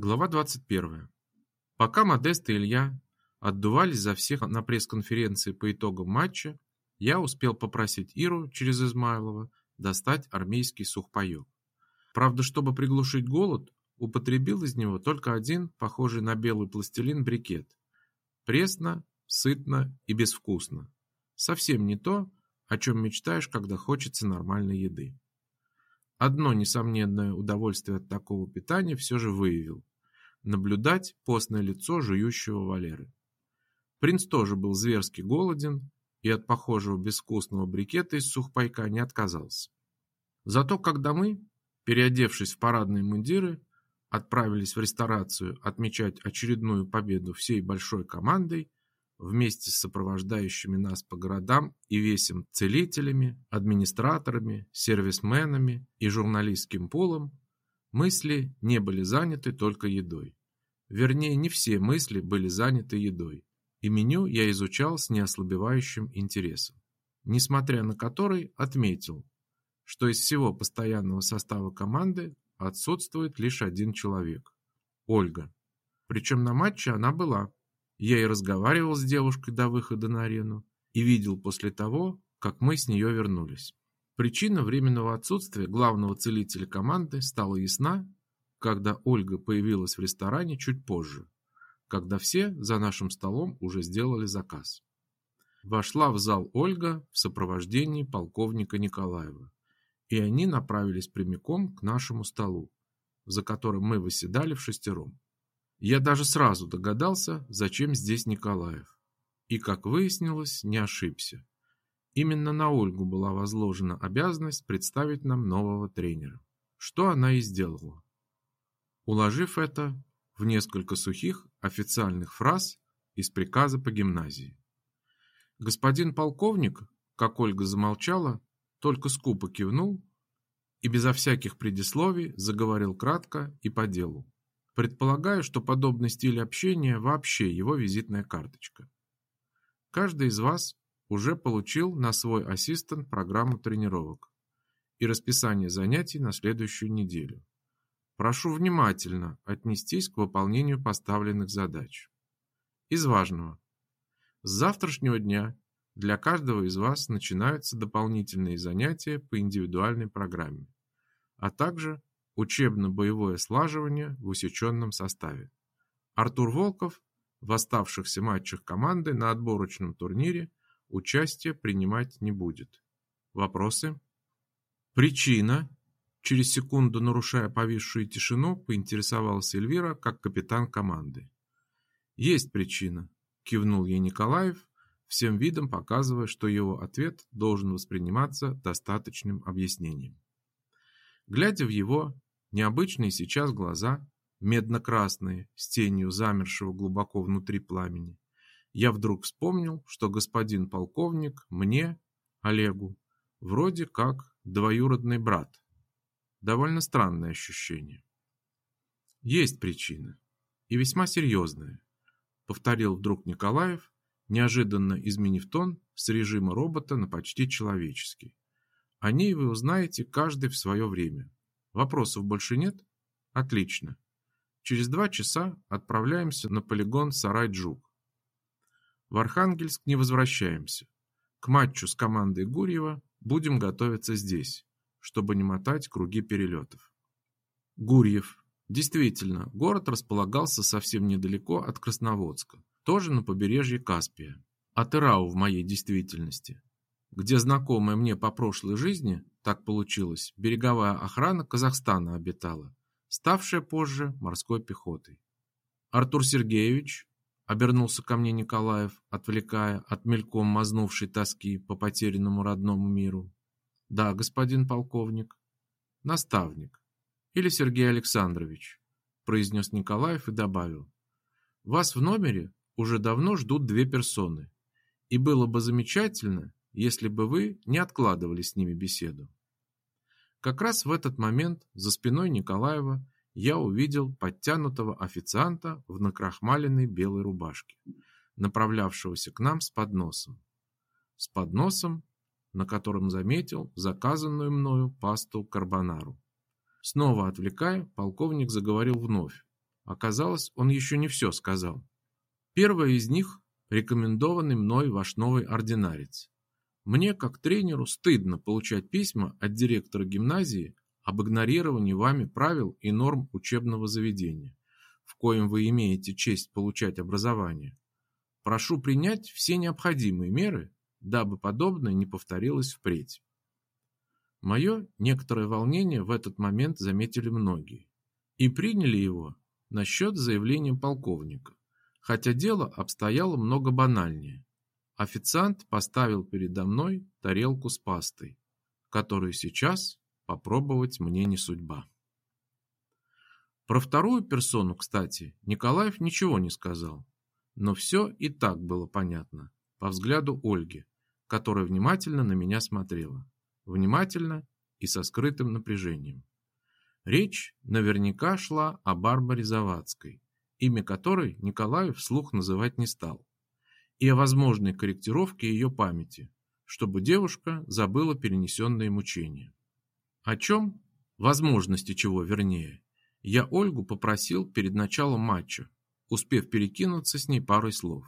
Глава 21. Пока Модест и Илья отдувались за всех на пресс-конференции по итогам матча, я успел попросить Иру через Измайлова достать армейский сухпайок. Правда, чтобы приглушить голод, употребил из него только один, похожий на белый пластилин, брикет. Пресно, сытно и безвкусно. Совсем не то, о чем мечтаешь, когда хочется нормальной еды. Одно несомненное удовольствие от такого питания все же выявил – наблюдать постное лицо жующего Валеры. Принц тоже был зверски голоден и от похожего безвкусного брикета из сухпайка не отказался. Зато когда мы, переодевшись в парадные мундиры, отправились в ресторацию отмечать очередную победу всей большой командой, вместе с сопровождающими нас по городам и весим целителями, администраторами, сервисменами и журналистским пулом, мысли не были заняты только едой. Вернее, не все мысли были заняты едой, и меню я изучал с неослабевающим интересом, несмотря на который отметил, что из всего постоянного состава команды отсутствует лишь один человек – Ольга. Причем на матче она была, я и разговаривал с девушкой до выхода на арену, и видел после того, как мы с нее вернулись. Причина временного отсутствия главного целителя команды стала ясна, когда Ольга появилась в ресторане чуть позже, когда все за нашим столом уже сделали заказ. Вошла в зал Ольга в сопровождении полковника Николаева, и они направились прямиком к нашему столу, за которым мы выседали в шестером. Я даже сразу догадался, зачем здесь Николаев. И, как выяснилось, не ошибся. Именно на Ольгу была возложена обязанность представить нам нового тренера. Что она и сделала. Уложив это в несколько сухих официальных фраз из приказа по гимназии. Господин полковник, как Ольга замолчала, только скупо кивнул и безо всяких предисловий заговорил кратко и по делу. Предполагаю, что подобный стиль общения вообще его визитная карточка. Каждый из вас уже получил на свой ассистент программу тренировок и расписание занятий на следующую неделю. Прошу внимательно отнестись к выполнению поставленных задач. Из важного. С завтрашнего дня для каждого из вас начинаются дополнительные занятия по индивидуальной программе, а также учебно-боевое слаживание в усеченном составе. Артур Волков в оставшихся матчах команды на отборочном турнире участие принимать не будет. Вопросы? Причина? Через секунду, нарушая повисшую тишину, поинтересовался Эльвира, как капитан команды. Есть причина, кивнул ей Николаев, всем видом показывая, что его ответ должен восприниматься достаточным объяснением. Глядя в его Необычные сейчас глаза, медно-красные, с тенью замершего глубоко внутри пламени. Я вдруг вспомнил, что господин полковник мне, Олегу, вроде как двоюродный брат. Довольно странное ощущение. Есть причина, и весьма серьезная, повторил вдруг Николаев, неожиданно изменив тон с режима робота на почти человеческий. О ней вы узнаете каждый в свое время. Вопросов больше нет? Отлично. Через два часа отправляемся на полигон Сарай-Джук. В Архангельск не возвращаемся. К матчу с командой Гурьева будем готовиться здесь, чтобы не мотать круги перелетов. Гурьев. Действительно, город располагался совсем недалеко от Красноводска, тоже на побережье Каспия. От Ирау в моей действительности где знакомая мне по прошлой жизни, так получилось, береговая охрана Казахстана обитала, ставшая позже морской пехотой. Артур Сергеевич обернулся ко мне Николаев, отвлекая от мельком мазнувшей тоски по потерянному родному миру. Да, господин полковник. Наставник. Или Сергей Александрович, произнес Николаев и добавил. Вас в номере уже давно ждут две персоны. И было бы замечательно, если бы вы не откладывали с ними беседу. Как раз в этот момент за спиной Николаева я увидел подтянутого официанта в накрахмаленной белой рубашке, направлявшегося к нам с подносом. С подносом, на котором заметил заказанную мною пасту карбонару. Снова отвлекая, полковник заговорил вновь, Оказалось, он еще не все сказал. Первое из них – рекомендованный мной ваш новый ординарец. Мне, как тренеру, стыдно получать письма от директора гимназии об игнорировании вами правил и норм учебного заведения, в коем вы имеете честь получать образование. Прошу принять все необходимые меры, дабы подобное не повторилось впредь. Мое некоторое волнение в этот момент заметили многие и приняли его насчет заявления полковника, хотя дело обстояло много банальнее. Официант поставил передо мной тарелку с пастой, которую сейчас попробовать мне не судьба. Про вторую персону, кстати, Николаев ничего не сказал, но все и так было понятно по взгляду Ольги, которая внимательно на меня смотрела. Внимательно и со скрытым напряжением. Речь наверняка шла о Барбаре Завадской, имя которой Николаев вслух называть не стал, и о возможной корректировке ее памяти, чтобы девушка забыла перенесенные мучения. О чем, возможности чего вернее, я Ольгу попросил перед началом матча, успев перекинуться с ней парой слов.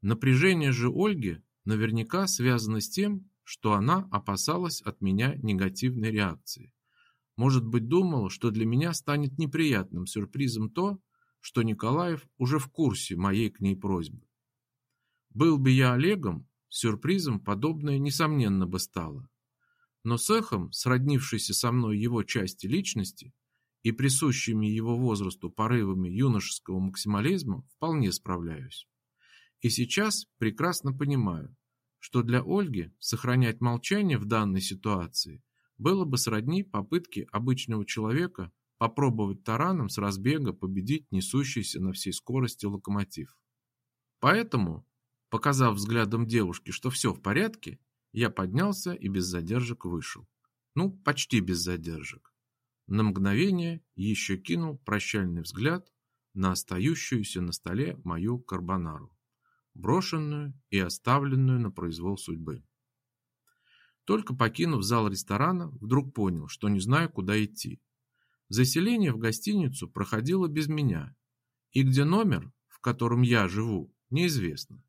Напряжение же Ольги наверняка связано с тем, что она опасалась от меня негативной реакции. Может быть, думала, что для меня станет неприятным сюрпризом то, что Николаев уже в курсе моей к ней просьбы. Был бы я Олегом, сюрпризом подобное несомненно бы стало. Но с эхом, сроднившейся со мной его части личности и присущими его возрасту порывами юношеского максимализма, вполне справляюсь. И сейчас прекрасно понимаю, что для Ольги сохранять молчание в данной ситуации было бы сродни попытке обычного человека попробовать тараном с разбега победить несущийся на всей скорости локомотив. Поэтому, показав взглядом девушки, что все в порядке, я поднялся и без задержек вышел. Ну, почти без задержек. На мгновение еще кинул прощальный взгляд на остающуюся на столе мою карбонару брошенную и оставленную на произвол судьбы. Только покинув зал ресторана, вдруг понял, что не знаю, куда идти. Заселение в гостиницу проходило без меня, и где номер, в котором я живу, неизвестно.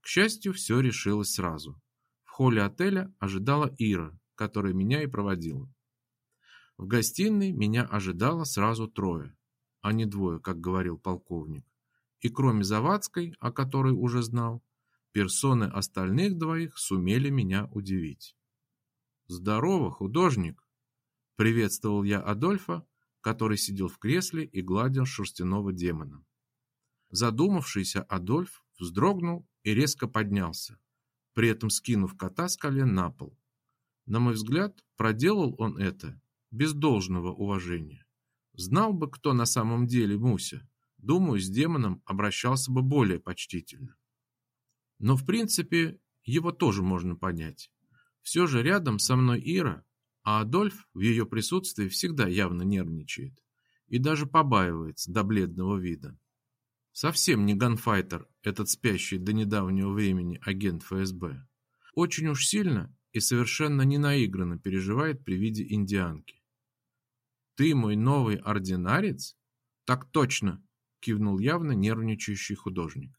К счастью, все решилось сразу. В холле отеля ожидала Ира, которая меня и проводила. В гостиной меня ожидало сразу трое, а не двое, как говорил полковник и кроме Завадской, о которой уже знал, персоны остальных двоих сумели меня удивить. «Здорово, художник!» — приветствовал я Адольфа, который сидел в кресле и гладил шерстяного демона. Задумавшийся Адольф вздрогнул и резко поднялся, при этом скинув кота с колен на пол. На мой взгляд, проделал он это без должного уважения. Знал бы, кто на самом деле Муся, думаю, с демоном обращался бы более почтительно. Но в принципе его тоже можно понять. Все же рядом со мной Ира, а Адольф в ее присутствии всегда явно нервничает и даже побаивается до бледного вида. Совсем не ганфайтер этот спящий до недавнего времени агент ФСБ. Очень уж сильно и совершенно не наигранно переживает при виде индианки. «Ты мой новый ординарец?» «Так точно!» кивнул явно нервничающий художник.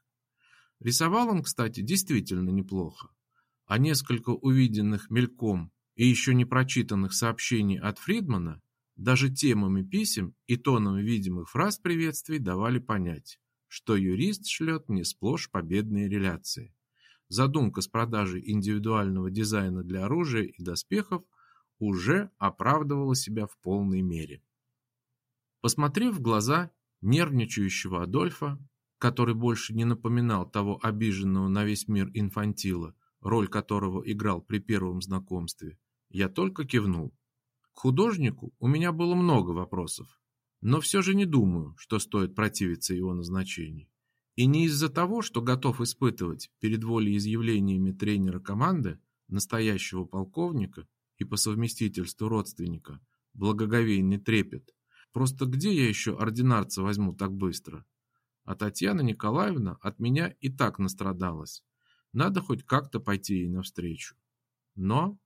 Рисовал он, кстати, действительно неплохо, а несколько увиденных мельком и еще не прочитанных сообщений от Фридмана даже темами писем и тонами видимых фраз приветствий давали понять, что юрист шлет не сплошь победные реляции. Задумка с продажей индивидуального дизайна для оружия и доспехов уже оправдывала себя в полной мере. Посмотрев в глаза нервничающего Адольфа, который больше не напоминал того обиженного на весь мир инфантила, роль которого играл при первом знакомстве, я только кивнул. К художнику у меня было много вопросов, но все же не думаю, что стоит противиться его назначению. И не из-за того, что готов испытывать перед волеизъявлениями тренера команды, настоящего полковника и по совместительству родственника, благоговейный трепет, Просто где я еще ординарца возьму так быстро? А Татьяна Николаевна от меня и так настрадалась. Надо хоть как-то пойти ей навстречу. Но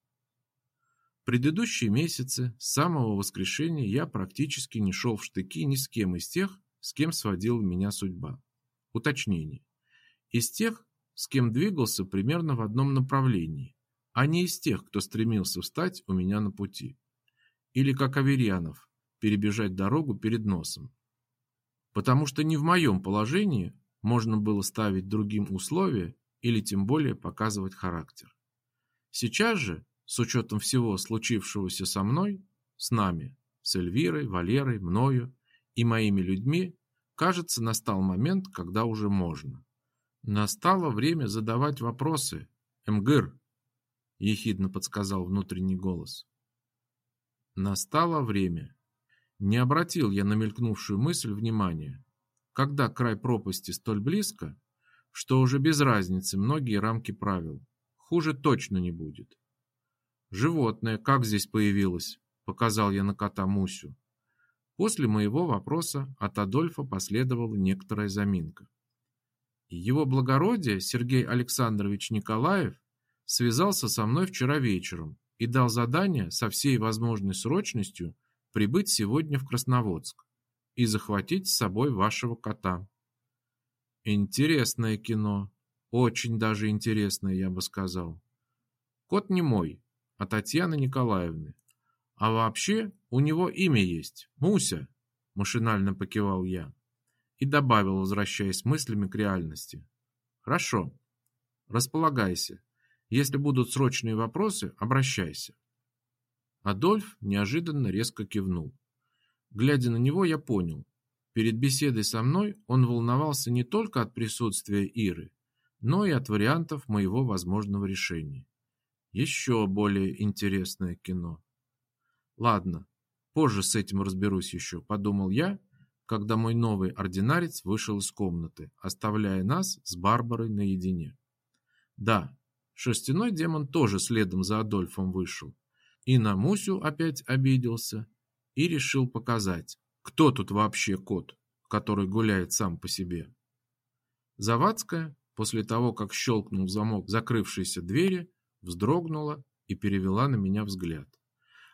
предыдущие месяцы с самого воскрешения я практически не шел в штыки ни с кем из тех, с кем сводила меня судьба. Уточнение. Из тех, с кем двигался примерно в одном направлении, а не из тех, кто стремился встать у меня на пути. Или как Аверьянов, перебежать дорогу перед носом. Потому что не в моем положении можно было ставить другим условия или тем более показывать характер. Сейчас же, с учетом всего случившегося со мной, с нами, с Эльвирой, Валерой, мною и моими людьми, кажется, настал момент, когда уже можно. Настало время задавать вопросы. МГИР, ехидно подсказал внутренний голос. Настало время. Не обратил я на мелькнувшую мысль внимания. Когда край пропасти столь близко, что уже без разницы многие рамки правил. Хуже точно не будет. Животное как здесь появилось? Показал я на кота Мусю. После моего вопроса от Адольфа последовала некоторая заминка. Его благородие Сергей Александрович Николаев связался со мной вчера вечером и дал задание со всей возможной срочностью прибыть сегодня в Красноводск и захватить с собой вашего кота. Интересное кино, очень даже интересное, я бы сказал. Кот не мой, а Татьяны Николаевны. А вообще у него имя есть Муся, машинально покивал я и добавил, возвращаясь мыслями к реальности. Хорошо. Располагайся. Если будут срочные вопросы, обращайся. Адольф неожиданно резко кивнул. Глядя на него, я понял. Перед беседой со мной он волновался не только от присутствия Иры, но и от вариантов моего возможного решения. Еще более интересное кино. Ладно, позже с этим разберусь еще, подумал я, когда мой новый ординарец вышел из комнаты, оставляя нас с Барбарой наедине. Да, шерстяной демон тоже следом за Адольфом вышел. И на Мусю опять обиделся и решил показать, кто тут вообще кот, который гуляет сам по себе. Завадская, после того, как щелкнул замок закрывшейся двери, вздрогнула и перевела на меня взгляд.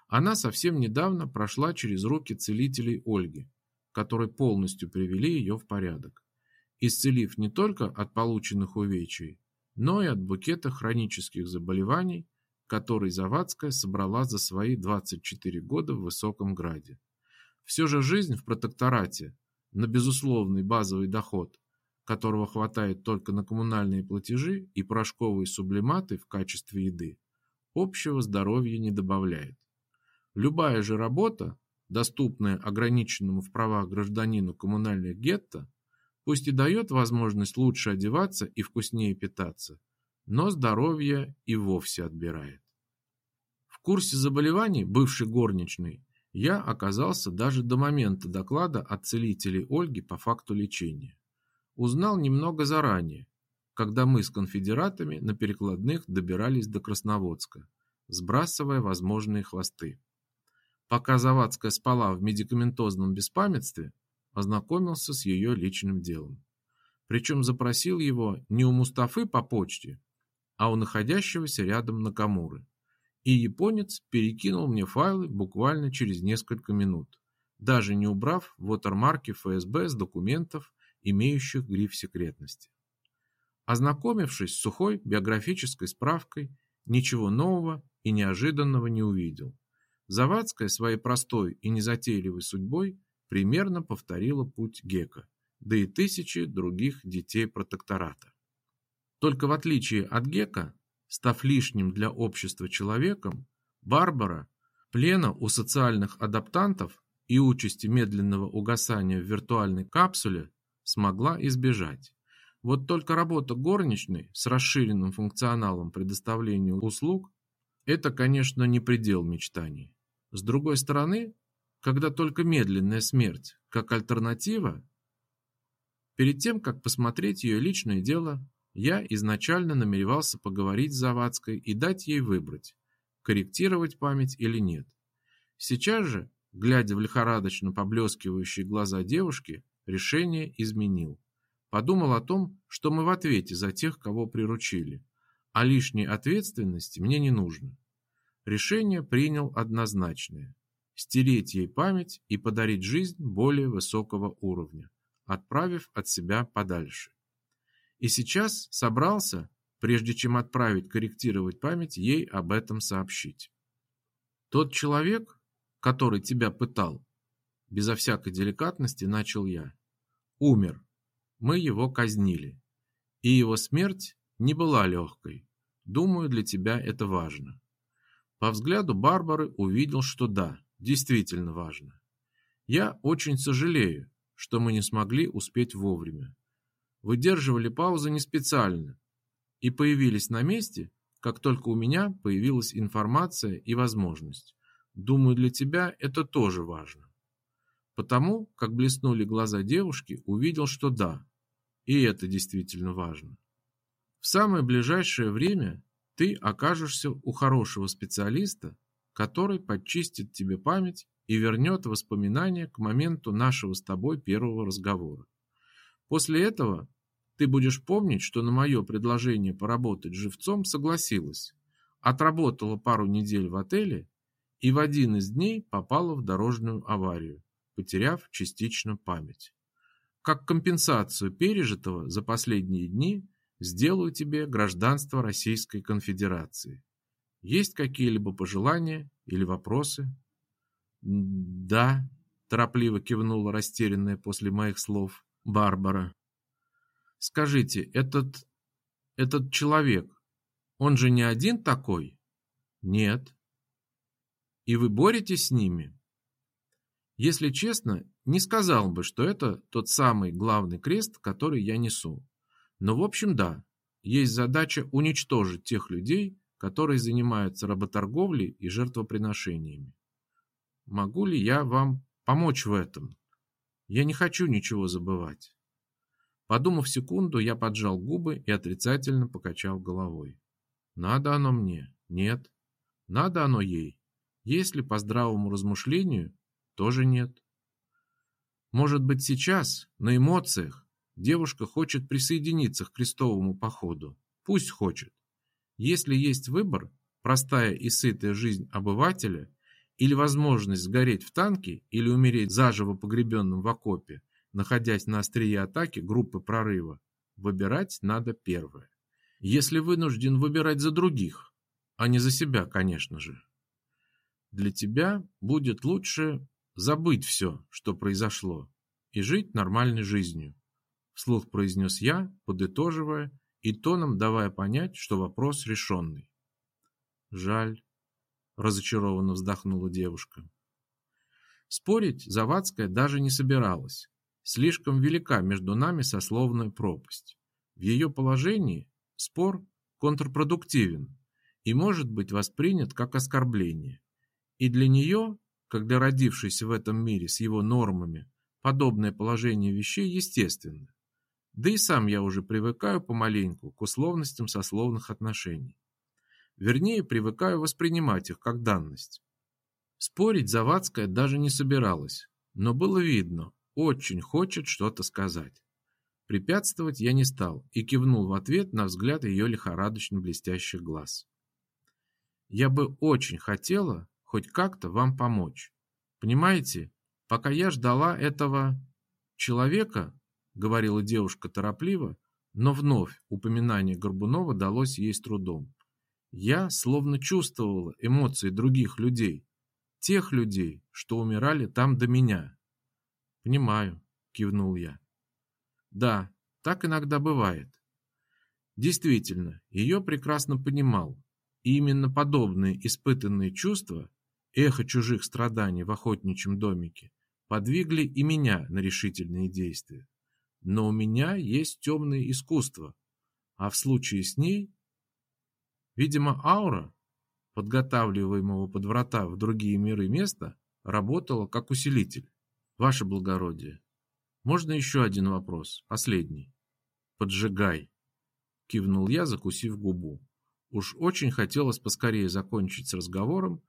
Она совсем недавно прошла через руки целителей Ольги, которые полностью привели ее в порядок, исцелив не только от полученных увечий, но и от букета хронических заболеваний, который Завадская собрала за свои 24 года в Высоком Граде. Все же жизнь в протекторате на безусловный базовый доход, которого хватает только на коммунальные платежи и порошковые сублиматы в качестве еды, общего здоровья не добавляет. Любая же работа, доступная ограниченному в правах гражданину коммунальных гетто, пусть и дает возможность лучше одеваться и вкуснее питаться, но здоровье и вовсе отбирает. В курсе заболеваний бывшей горничной я оказался даже до момента доклада от целителей Ольги по факту лечения. Узнал немного заранее, когда мы с конфедератами на перекладных добирались до Красноводска, сбрасывая возможные хвосты. Пока Завадская спала в медикаментозном беспамятстве, ознакомился с ее личным делом. Причем запросил его не у Мустафы по почте, а у находящегося рядом Накамуры. И японец перекинул мне файлы буквально через несколько минут, даже не убрав вотермарки ФСБ с документов, имеющих гриф секретности. Ознакомившись с сухой биографической справкой, ничего нового и неожиданного не увидел. Завадская своей простой и незатейливой судьбой примерно повторила путь Гека, да и тысячи других детей протектората. Только в отличие от Гека, став лишним для общества человеком, Барбара плена у социальных адаптантов и участи медленного угасания в виртуальной капсуле смогла избежать. Вот только работа горничной с расширенным функционалом предоставления услуг – это, конечно, не предел мечтаний. С другой стороны, когда только медленная смерть, как альтернатива, перед тем, как посмотреть ее личное дело, я изначально намеревался поговорить с Завадской и дать ей выбрать, корректировать память или нет. Сейчас же, глядя в лихорадочно поблескивающие глаза девушки, решение изменил. Подумал о том, что мы в ответе за тех, кого приручили, а лишней ответственности мне не нужно. Решение принял однозначное – стереть ей память и подарить жизнь более высокого уровня, отправив от себя подальше. И сейчас собрался, прежде чем отправить корректировать память, ей об этом сообщить. Тот человек, который тебя пытал, безо всякой деликатности начал я, умер. Мы его казнили. И его смерть не была легкой. Думаю, для тебя это важно. По взгляду Барбары увидел, что да, действительно важно. Я очень сожалею, что мы не смогли успеть вовремя. Выдерживали паузы не специально и появились на месте, как только у меня появилась информация и возможность. Думаю, для тебя это тоже важно. Потому, как блеснули глаза девушки, увидел, что да, и это действительно важно. В самое ближайшее время ты окажешься у хорошего специалиста, который подчистит тебе память и вернет воспоминания к моменту нашего с тобой первого разговора. После этого ты будешь помнить, что на мое предложение поработать живцом согласилась, отработала пару недель в отеле и в один из дней попала в дорожную аварию, потеряв частично память. Как компенсацию пережитого за последние дни – сделаю тебе гражданство Российской Конфедерации. Есть какие-либо пожелания или вопросы? Да, торопливо кивнула растерянная после моих слов Барбара. Скажите, этот этот человек, он же не один такой? Нет. И вы боретесь с ними? Если честно, не сказал бы, что это тот самый главный крест, который я несу. Но в общем да, есть задача уничтожить тех людей, которые занимаются работорговлей и жертвоприношениями. Могу ли я вам помочь в этом? Я не хочу ничего забывать. Подумав секунду, я поджал губы и отрицательно покачал головой. Надо оно мне? Нет. Надо оно ей? Если по здравому размышлению, тоже нет. Может быть сейчас, на эмоциях, Девушка хочет присоединиться к крестовому походу. Пусть хочет. Если есть выбор, простая и сытая жизнь обывателя или возможность сгореть в танке или умереть заживо погребенным в окопе, находясь на острие атаки группы прорыва, выбирать надо первое. Если вынужден выбирать за других, а не за себя, конечно же. Для тебя будет лучше забыть все, что произошло, и жить нормальной жизнью вслух произнес я, подытоживая и тоном давая понять, что вопрос решенный. Жаль, разочарованно вздохнула девушка. Спорить Завадская даже не собиралась. Слишком велика между нами сословная пропасть. В ее положении спор контрпродуктивен и может быть воспринят как оскорбление. И для нее, как для родившейся в этом мире с его нормами, подобное положение вещей естественно. Да и сам я уже привыкаю помаленьку к условностям сословных отношений. Вернее, привыкаю воспринимать их как данность. Спорить Завадская даже не собиралась, но было видно, очень хочет что-то сказать. Препятствовать я не стал и кивнул в ответ на взгляд ее лихорадочно блестящих глаз. Я бы очень хотела хоть как-то вам помочь. Понимаете, пока я ждала этого человека, говорила девушка торопливо, но вновь упоминание Горбунова далось ей с трудом. Я словно чувствовала эмоции других людей, тех людей, что умирали там до меня. Понимаю, кивнул я. Да, так иногда бывает. Действительно, ее прекрасно понимал, и именно подобные испытанные чувства, эхо чужих страданий в охотничьем домике, подвигли и меня на решительные действия но у меня есть темное искусство, а в случае с ней, видимо, аура, подготавливаемого под врата в другие миры места, работала как усилитель. Ваше благородие, можно еще один вопрос, последний? Поджигай, кивнул я, закусив губу. Уж очень хотелось поскорее закончить с разговором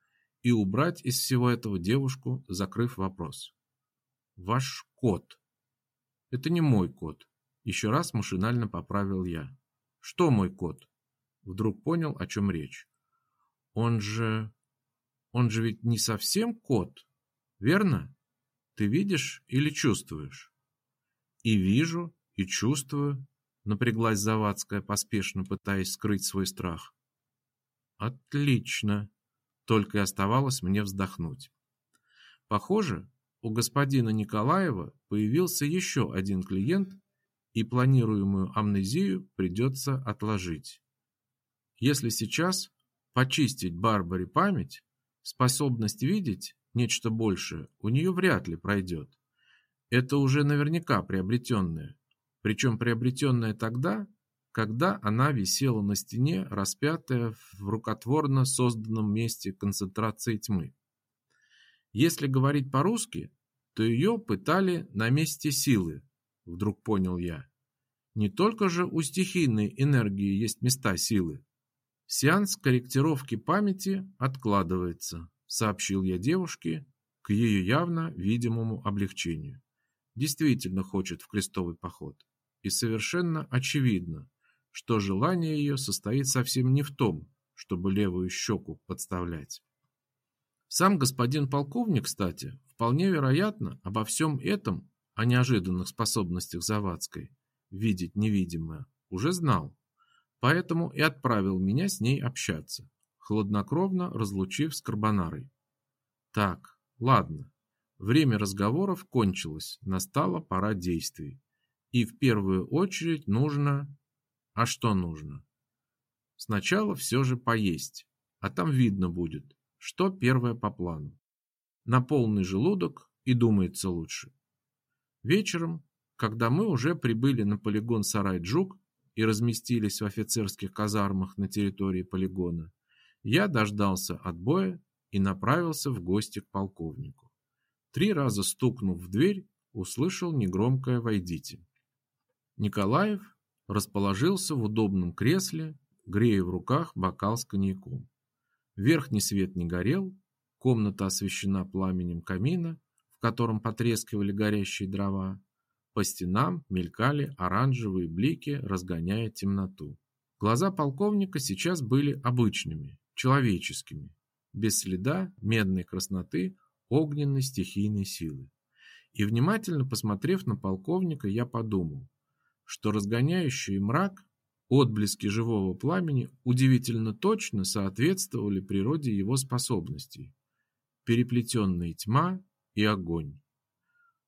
и убрать из всего этого девушку, закрыв вопрос. Ваш кот это не мой кот. Еще раз машинально поправил я. Что мой кот? Вдруг понял, о чем речь. Он же... Он же ведь не совсем кот, верно? Ты видишь или чувствуешь? И вижу, и чувствую, напряглась Завадская, поспешно пытаясь скрыть свой страх. Отлично. Только и оставалось мне вздохнуть. Похоже, у господина Николаева появился еще один клиент, и планируемую амнезию придется отложить. Если сейчас почистить Барбаре память, способность видеть нечто большее у нее вряд ли пройдет. Это уже наверняка приобретенное, причем приобретенное тогда, когда она висела на стене, распятая в рукотворно созданном месте концентрации тьмы. Если говорить по-русски, то ее пытали на месте силы, вдруг понял я. Не только же у стихийной энергии есть места силы. Сеанс корректировки памяти откладывается, сообщил я девушке к ее явно видимому облегчению. Действительно хочет в крестовый поход. И совершенно очевидно, что желание ее состоит совсем не в том, чтобы левую щеку подставлять. Сам господин полковник, кстати, вполне вероятно обо всем этом, о неожиданных способностях Завадской, видеть невидимое, уже знал, поэтому и отправил меня с ней общаться, хладнокровно разлучив с Карбонарой. Так, ладно, время разговоров кончилось, настала пора действий. И в первую очередь нужно... А что нужно? Сначала все же поесть, а там видно будет, что первое по плану. На полный желудок и думается лучше. Вечером, когда мы уже прибыли на полигон Сарай-Джук и разместились в офицерских казармах на территории полигона, я дождался отбоя и направился в гости к полковнику. Три раза стукнув в дверь, услышал негромкое «Войдите». Николаев расположился в удобном кресле, грея в руках бокал с коньяком. Верхний свет не горел, комната освещена пламенем камина, в котором потрескивали горящие дрова. По стенам мелькали оранжевые блики, разгоняя темноту. Глаза полковника сейчас были обычными, человеческими, без следа медной красноты огненной стихийной силы. И внимательно посмотрев на полковника, я подумал, что разгоняющий мрак отблески живого пламени удивительно точно соответствовали природе его способностей. Переплетенная тьма и огонь.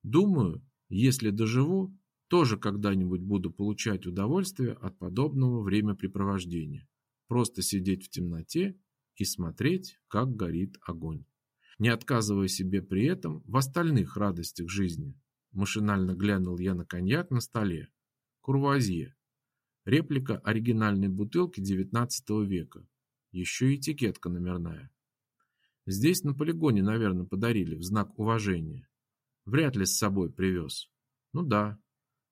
Думаю, если доживу, тоже когда-нибудь буду получать удовольствие от подобного времяпрепровождения. Просто сидеть в темноте и смотреть, как горит огонь. Не отказывая себе при этом в остальных радостях жизни. Машинально глянул я на коньяк на столе. Курвуазье. Реплика оригинальной бутылки XIX века. Еще и этикетка номерная. Здесь на полигоне, наверное, подарили в знак уважения. Вряд ли с собой привез. Ну да.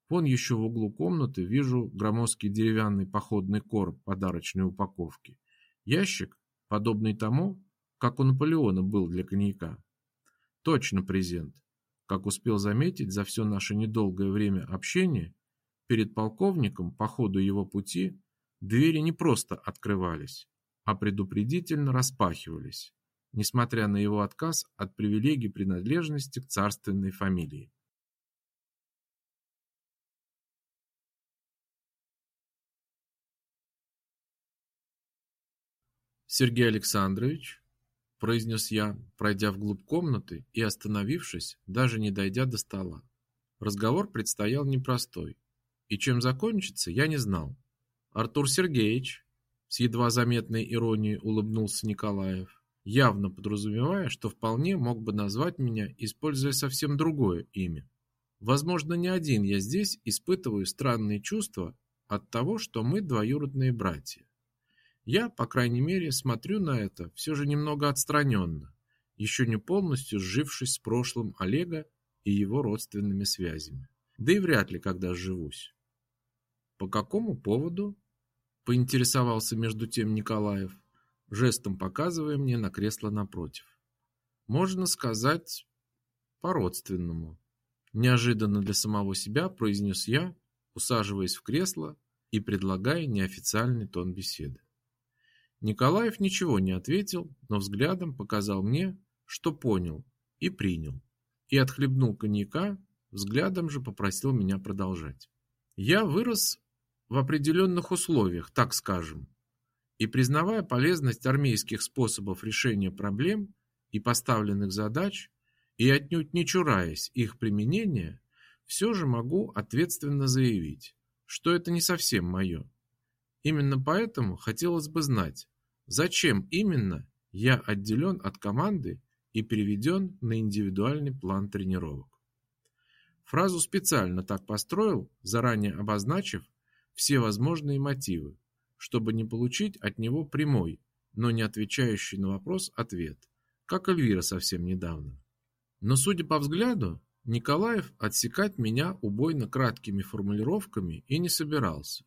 Вон еще в углу комнаты вижу громоздкий деревянный походный короб подарочной упаковки. Ящик, подобный тому, как у Наполеона был для коньяка. Точно презент. Как успел заметить за все наше недолгое время общения, Перед полковником по ходу его пути двери не просто открывались, а предупредительно распахивались, несмотря на его отказ от привилегий принадлежности к царственной фамилии. Сергей Александрович, произнес я, пройдя вглубь комнаты и остановившись, даже не дойдя до стола. Разговор предстоял непростой, и чем закончится, я не знал. Артур Сергеевич, с едва заметной иронией улыбнулся Николаев, явно подразумевая, что вполне мог бы назвать меня, используя совсем другое имя. Возможно, не один я здесь испытываю странные чувства от того, что мы двоюродные братья. Я, по крайней мере, смотрю на это все же немного отстраненно, еще не полностью сжившись с прошлым Олега и его родственными связями. Да и вряд ли когда сживусь. По какому поводу? Поинтересовался между тем Николаев, жестом показывая мне на кресло напротив. Можно сказать, по-родственному. Неожиданно для самого себя произнес я, усаживаясь в кресло и предлагая неофициальный тон беседы. Николаев ничего не ответил, но взглядом показал мне, что понял и принял, и отхлебнул коньяка, взглядом же попросил меня продолжать. Я вырос в определенных условиях, так скажем, и признавая полезность армейских способов решения проблем и поставленных задач, и отнюдь не чураясь их применения, все же могу ответственно заявить, что это не совсем мое. Именно поэтому хотелось бы знать, зачем именно я отделен от команды и переведен на индивидуальный план тренировок. Фразу специально так построил, заранее обозначив все возможные мотивы, чтобы не получить от него прямой, но не отвечающий на вопрос ответ, как Эльвира совсем недавно. Но судя по взгляду, Николаев отсекать меня убойно краткими формулировками и не собирался.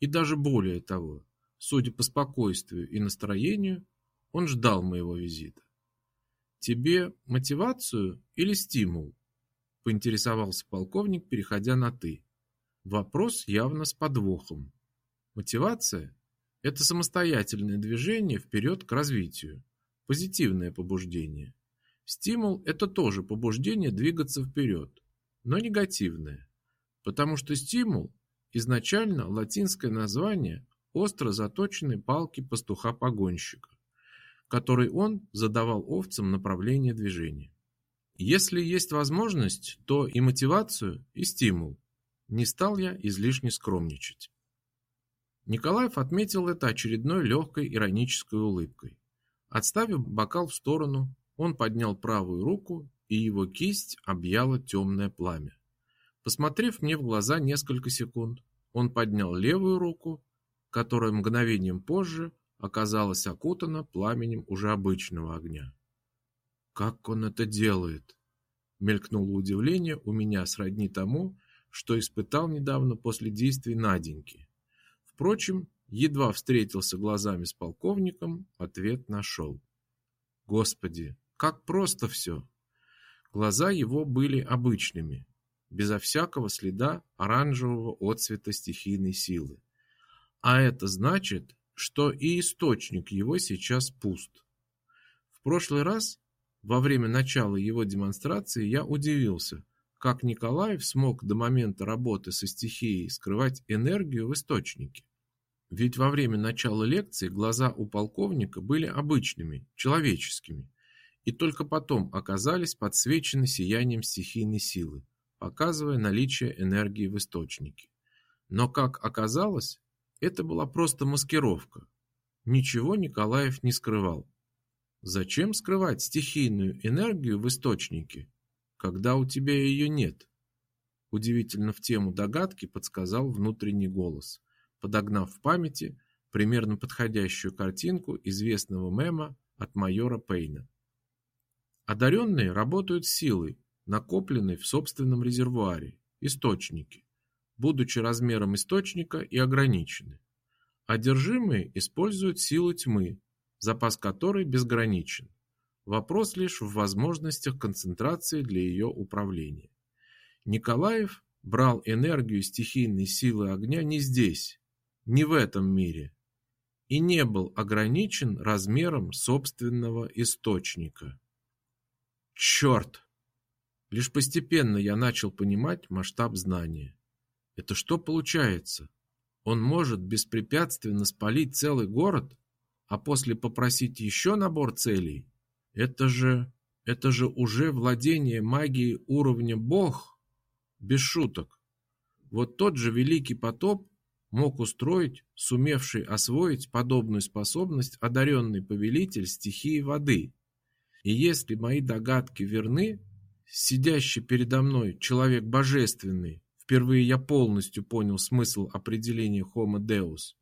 И даже более того, судя по спокойствию и настроению, он ждал моего визита. «Тебе мотивацию или стимул?» – поинтересовался полковник, переходя на «ты». Вопрос явно с подвохом. Мотивация – это самостоятельное движение вперед к развитию, позитивное побуждение. Стимул – это тоже побуждение двигаться вперед, но негативное, потому что стимул – изначально латинское название остро заточенной палки пастуха-погонщика, которой он задавал овцам направление движения. Если есть возможность, то и мотивацию, и стимул. Не стал я излишне скромничать. Николаев отметил это очередной легкой иронической улыбкой. Отставив бокал в сторону, он поднял правую руку, и его кисть объяло темное пламя. Посмотрев мне в глаза несколько секунд, он поднял левую руку, которая мгновением позже оказалась окутана пламенем уже обычного огня. «Как он это делает?» Мелькнуло удивление у меня сродни тому, что испытал недавно после действий Наденьки. Впрочем, едва встретился глазами с полковником, ответ нашел. Господи, как просто все! Глаза его были обычными, безо всякого следа оранжевого отцвета стихийной силы. А это значит, что и источник его сейчас пуст. В прошлый раз, во время начала его демонстрации, я удивился, как Николаев смог до момента работы со стихией скрывать энергию в источнике. Ведь во время начала лекции глаза у полковника были обычными, человеческими, и только потом оказались подсвечены сиянием стихийной силы, показывая наличие энергии в источнике. Но, как оказалось, это была просто маскировка. Ничего Николаев не скрывал. Зачем скрывать стихийную энергию в источнике, когда у тебя ее нет? Удивительно в тему догадки подсказал внутренний голос, подогнав в памяти примерно подходящую картинку известного мема от майора Пейна. Одаренные работают силой, накопленной в собственном резервуаре, источнике, будучи размером источника и ограничены. Одержимые используют силу тьмы, запас которой безграничен. Вопрос лишь в возможностях концентрации для ее управления. Николаев брал энергию стихийной силы огня не здесь, не в этом мире, и не был ограничен размером собственного источника. Черт! Лишь постепенно я начал понимать масштаб знания. Это что получается? Он может беспрепятственно спалить целый город, а после попросить еще набор целей? Это же... это же уже владение магией уровня бог? Без шуток. Вот тот же Великий потоп мог устроить, сумевший освоить подобную способность одаренный повелитель стихии воды. И если мои догадки верны, сидящий передо мной человек божественный, впервые я полностью понял смысл определения Homo Deus,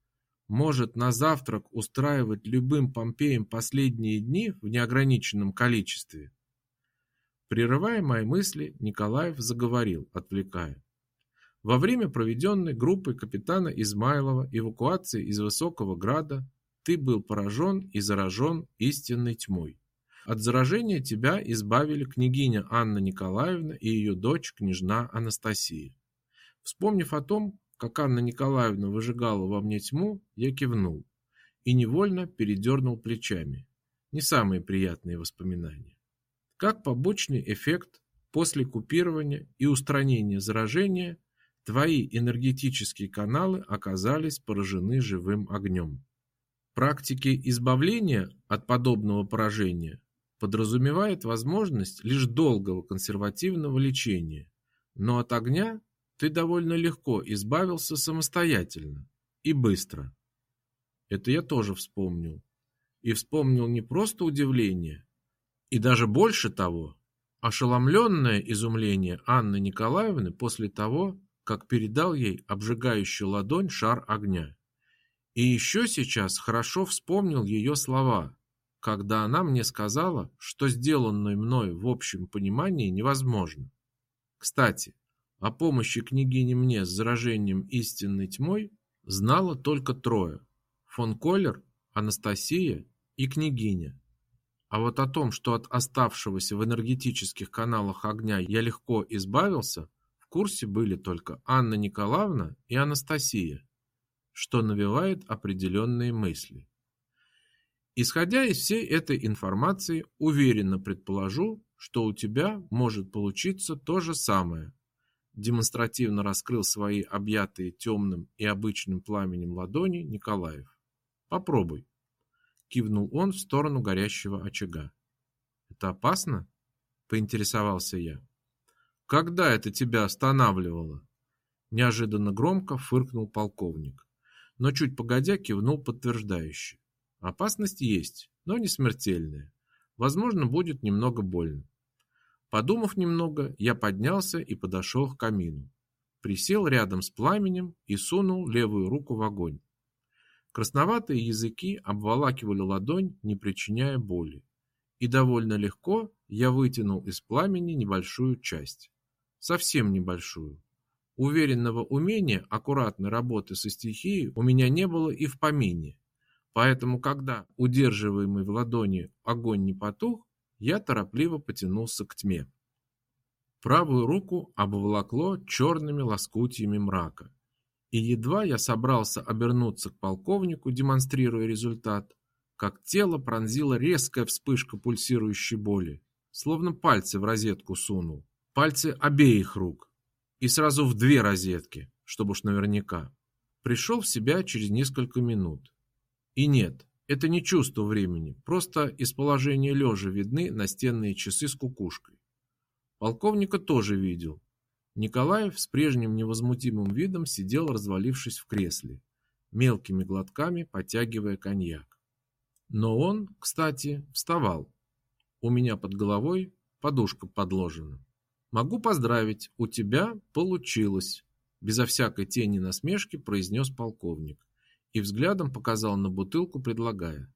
может на завтрак устраивать любым Помпеям последние дни в неограниченном количестве. Прерывая мои мысли, Николаев заговорил, отвлекая. Во время проведенной группой капитана Измайлова эвакуации из Высокого Града ты был поражен и заражен истинной тьмой. От заражения тебя избавили княгиня Анна Николаевна и ее дочь княжна Анастасия. Вспомнив о том, как Анна Николаевна выжигала во мне тьму, я кивнул и невольно передернул плечами. Не самые приятные воспоминания. Как побочный эффект после купирования и устранения заражения твои энергетические каналы оказались поражены живым огнем. Практики избавления от подобного поражения подразумевает возможность лишь долгого консервативного лечения, но от огня ты довольно легко избавился самостоятельно и быстро. Это я тоже вспомнил. И вспомнил не просто удивление, и даже больше того, ошеломленное изумление Анны Николаевны после того, как передал ей обжигающую ладонь шар огня. И еще сейчас хорошо вспомнил ее слова, когда она мне сказала, что сделанное мной в общем понимании невозможно. Кстати, о помощи княгини мне с заражением истинной тьмой знало только трое – фон Коллер, Анастасия и княгиня. А вот о том, что от оставшегося в энергетических каналах огня я легко избавился, в курсе были только Анна Николаевна и Анастасия что навевает определенные мысли. Исходя из всей этой информации, уверенно предположу, что у тебя может получиться то же самое. Демонстративно раскрыл свои объятые темным и обычным пламенем ладони Николаев. Попробуй. Кивнул он в сторону горящего очага. Это опасно? Поинтересовался я. Когда это тебя останавливало? Неожиданно громко фыркнул полковник но чуть погодя кивнул подтверждающе. Опасность есть, но не смертельная. Возможно, будет немного больно. Подумав немного, я поднялся и подошел к камину. Присел рядом с пламенем и сунул левую руку в огонь. Красноватые языки обволакивали ладонь, не причиняя боли. И довольно легко я вытянул из пламени небольшую часть. Совсем небольшую. Уверенного умения аккуратной работы со стихией у меня не было и в помине. Поэтому, когда удерживаемый в ладони огонь не потух, я торопливо потянулся к тьме. Правую руку обволокло черными лоскутьями мрака. И едва я собрался обернуться к полковнику, демонстрируя результат, как тело пронзила резкая вспышка пульсирующей боли, словно пальцы в розетку сунул. Пальцы обеих рук и сразу в две розетки, чтобы уж наверняка. Пришел в себя через несколько минут. И нет, это не чувство времени, просто из положения лежа видны настенные часы с кукушкой. Полковника тоже видел. Николаев с прежним невозмутимым видом сидел, развалившись в кресле, мелкими глотками потягивая коньяк. Но он, кстати, вставал. У меня под головой подушка подложена. Могу поздравить, у тебя получилось, безо всякой тени насмешки произнес полковник и взглядом показал на бутылку, предлагая.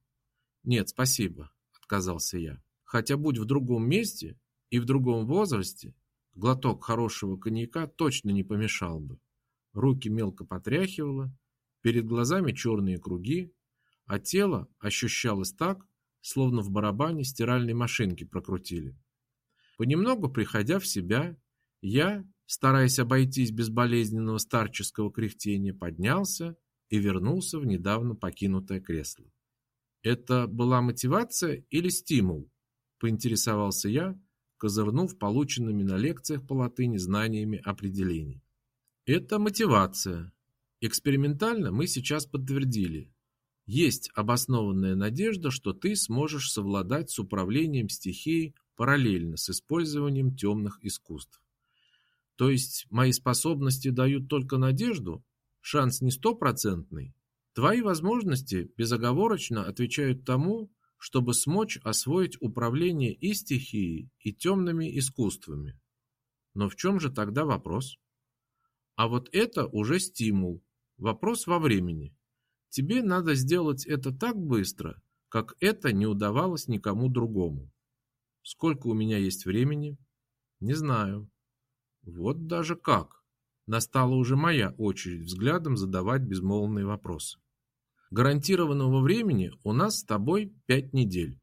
Нет, спасибо, отказался я. Хотя будь в другом месте и в другом возрасте, глоток хорошего коньяка точно не помешал бы. Руки мелко потряхивало, перед глазами черные круги, а тело ощущалось так, словно в барабане стиральной машинки прокрутили. Понемногу приходя в себя, я, стараясь обойтись без болезненного старческого кряхтения, поднялся и вернулся в недавно покинутое кресло. Это была мотивация или стимул? Поинтересовался я, козырнув полученными на лекциях по латыни знаниями определений. Это мотивация. Экспериментально мы сейчас подтвердили. Есть обоснованная надежда, что ты сможешь совладать с управлением стихией параллельно с использованием темных искусств. То есть мои способности дают только надежду, шанс не стопроцентный. Твои возможности безоговорочно отвечают тому, чтобы смочь освоить управление и стихией, и темными искусствами. Но в чем же тогда вопрос? А вот это уже стимул. Вопрос во времени. Тебе надо сделать это так быстро, как это не удавалось никому другому. Сколько у меня есть времени? Не знаю. Вот даже как. Настала уже моя очередь взглядом задавать безмолвные вопросы. Гарантированного времени у нас с тобой пять недель.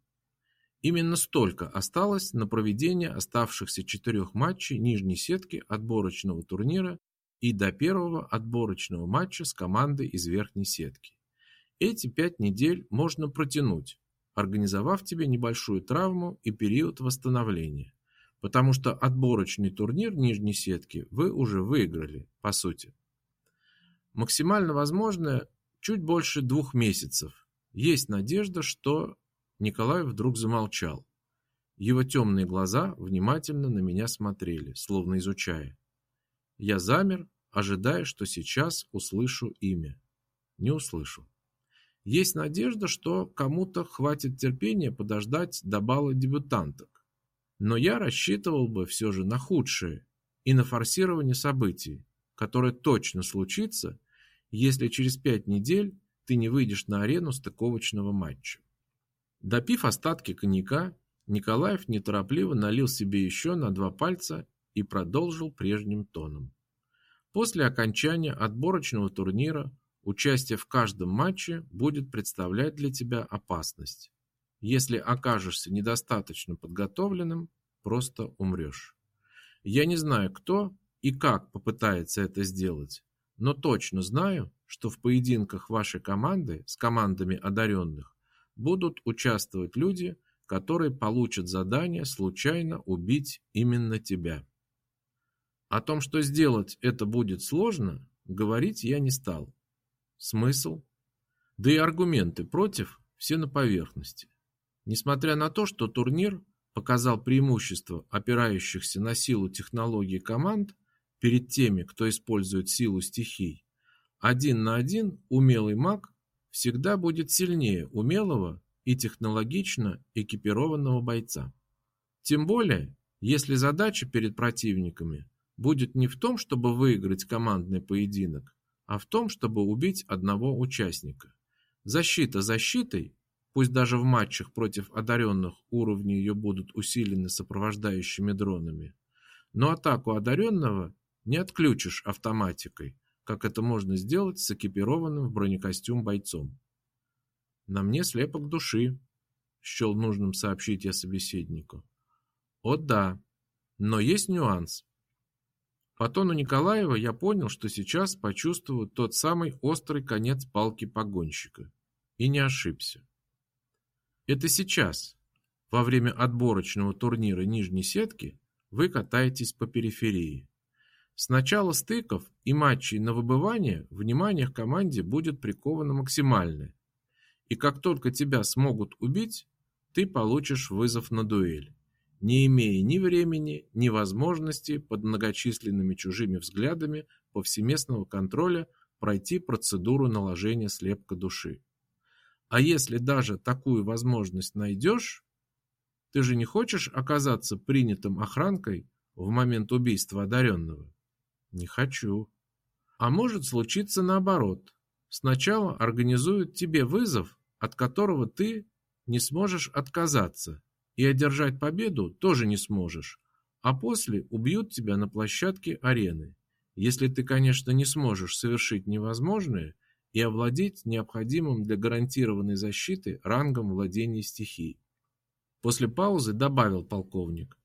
Именно столько осталось на проведение оставшихся четырех матчей нижней сетки отборочного турнира и до первого отборочного матча с командой из верхней сетки. Эти пять недель можно протянуть, организовав тебе небольшую травму и период восстановления. Потому что отборочный турнир нижней сетки вы уже выиграли, по сути. Максимально возможное чуть больше двух месяцев. Есть надежда, что Николай вдруг замолчал. Его темные глаза внимательно на меня смотрели, словно изучая. Я замер, ожидая, что сейчас услышу имя. Не услышал. Есть надежда, что кому-то хватит терпения подождать до бала дебютанток но я рассчитывал бы все же на худшее и на форсирование событий, которое точно случится, если через пять недель ты не выйдешь на арену стыковочного матча. Допив остатки коньяка, Николаев неторопливо налил себе еще на два пальца и продолжил прежним тоном. После окончания отборочного турнира участие в каждом матче будет представлять для тебя опасность. Если окажешься недостаточно подготовленным, просто умрешь. Я не знаю, кто и как попытается это сделать, но точно знаю, что в поединках вашей команды с командами одаренных будут участвовать люди, которые получат задание случайно убить именно тебя. О том, что сделать это будет сложно, говорить я не стал. Смысл? Да и аргументы против все на поверхности. Несмотря на то, что турнир показал преимущество опирающихся на силу технологий команд перед теми, кто использует силу стихий, один на один умелый маг всегда будет сильнее умелого и технологично экипированного бойца. Тем более, если задача перед противниками будет не в том, чтобы выиграть командный поединок, а в том, чтобы убить одного участника. Защита защитой, Пусть даже в матчах против одаренных уровни ее будут усилены сопровождающими дронами. Но атаку одаренного не отключишь автоматикой, как это можно сделать с экипированным в бронекостюм бойцом. На мне слепок души, счел нужным сообщить я собеседнику. О да, но есть нюанс. По тону Николаева я понял, что сейчас почувствую тот самый острый конец палки погонщика. И не ошибся. Это сейчас, во время отборочного турнира нижней сетки, вы катаетесь по периферии. С начала стыков и матчей на выбывание внимание к команде будет приковано максимальное. И как только тебя смогут убить, ты получишь вызов на дуэль, не имея ни времени, ни возможности под многочисленными чужими взглядами повсеместного контроля пройти процедуру наложения слепка души. А если даже такую возможность найдешь, ты же не хочешь оказаться принятым охранкой в момент убийства одаренного? Не хочу. А может случиться наоборот. Сначала организуют тебе вызов, от которого ты не сможешь отказаться, и одержать победу тоже не сможешь, а после убьют тебя на площадке арены. Если ты, конечно, не сможешь совершить невозможное и овладеть необходимым для гарантированной защиты рангом владения стихией. После паузы добавил полковник.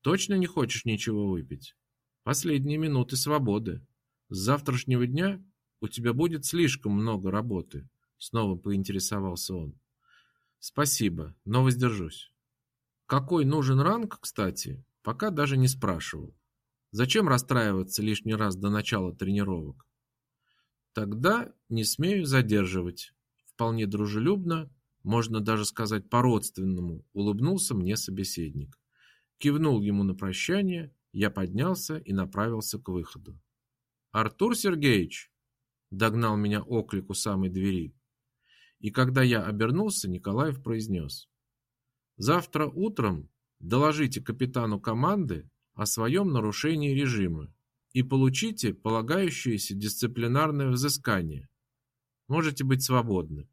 Точно не хочешь ничего выпить? Последние минуты свободы. С завтрашнего дня у тебя будет слишком много работы. Снова поинтересовался он. Спасибо, но воздержусь. Какой нужен ранг, кстати, пока даже не спрашивал. Зачем расстраиваться лишний раз до начала тренировок? Тогда не смею задерживать. Вполне дружелюбно, можно даже сказать по-родственному, улыбнулся мне собеседник. Кивнул ему на прощание, я поднялся и направился к выходу. «Артур Сергеевич!» Догнал меня оклик у самой двери. И когда я обернулся, Николаев произнес. «Завтра утром доложите капитану команды о своем нарушении режима и получите полагающееся дисциплинарное взыскание. Можете быть свободны.